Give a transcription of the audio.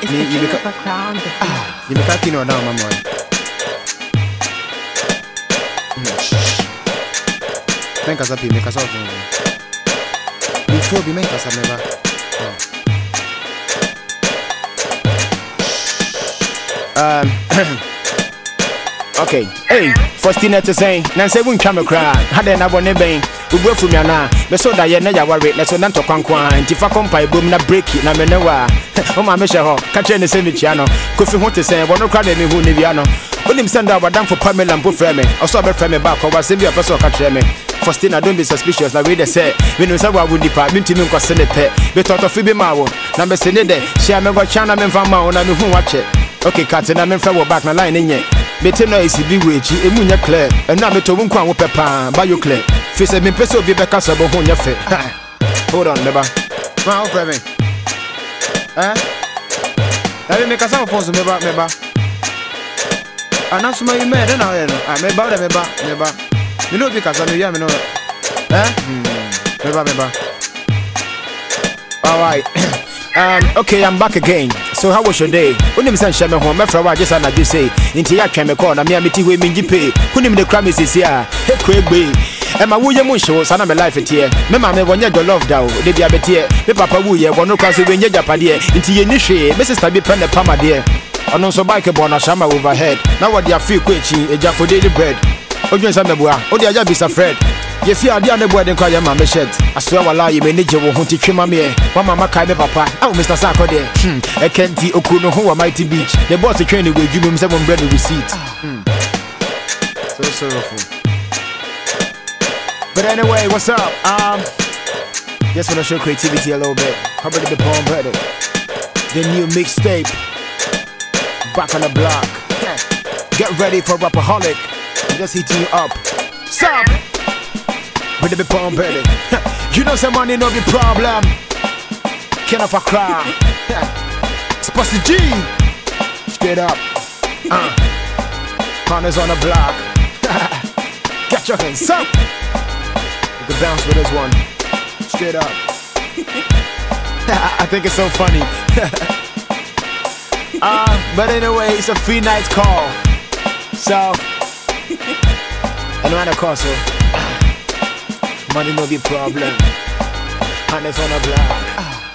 It's Me- the you look a crown. Ah, you make a kino now, my boy. Make us happy, make us off. You feel be make us a never. Um, okay, hey, Faustina to say, Nancy won't come a cry. Had an abonne bang. We go from yana. Me so that ye na ya worry. Let's not talk on quan. Tifa compa boom na break it na me no wa. Oh my mesha oh, ho. Catch any semi chiano. Kofi ho te say, one crowd me who ni viano. When him send out down for Pamela and put frame. Also be frame back over send you a person catch me. Faustina don't be suspicious na we dey say. We know say what would department team ko send it. We thought of be ma wo. Na me send it there. Share me me fa ma wo na me watch it. Okay, in front back na line in yet. mete noise bi wɔ akyi ɛmu nyɛ clear ɛno a metɔ wo nko a wopɛ paa bayo clear firi sɛ mempɛ sɛ obi bɛka sɛ bɔ ho nyɛ fɛ hold on meba ma wofrɛ me? Eh? Ɛ ɛbi mekasa wo fon so meba meba. Anasoma yi mɛɛ dɛn na woyɛ no. A meba wodɛ meba meba. Mene obi kasa mewia me no. Ɛ meba meba. Alright Um, okay, I'm back again. So how was your day? Unim san shame ho, me fra wa just na say. Inti ya twa me call na me amiti we minji pay. Unim the crime is here. He kwegbe. E ma wo ye mu show sana me life tie. Me ma me wonye your love da o. De bia betie. Me papa wo ye wono kwa so we nye japade. Inti ye ni hwe. Me sister bi pen the pama de. Ono so bike born na shama overhead. Na what dia feel kwechi eja for daily bread. Odwen sa mebua. Odi aja bisa Fred. Yɛ fi adeɛ a ne boɔ de nkɔ yɛ ma me hyɛt asoa wala yɛ m'ani gye wo ho nti twe ma meɛ wama makae me papa. Ao mr deɛ hmm. ɛkɛ nti okuro no ho wɔ mighty beach mu sɛ mombrɛ receipt. Hmm. so but anyway what's up? Um just wanna show creativity a little bit. How about the poem better the new mixtape. Back on the block. Get ready for rapaholic. Just hitting you up. Stop. They be pound belly. You know some money no be problem. Can of a cry. Supposed to G. Straight up. Uh. Partners on the block. Get your hands up. You can bounce with this one. Straight up. I think it's so funny. uh, but anyway, it's a free night call. So, to call, so. Money no be problem. And it's on a block.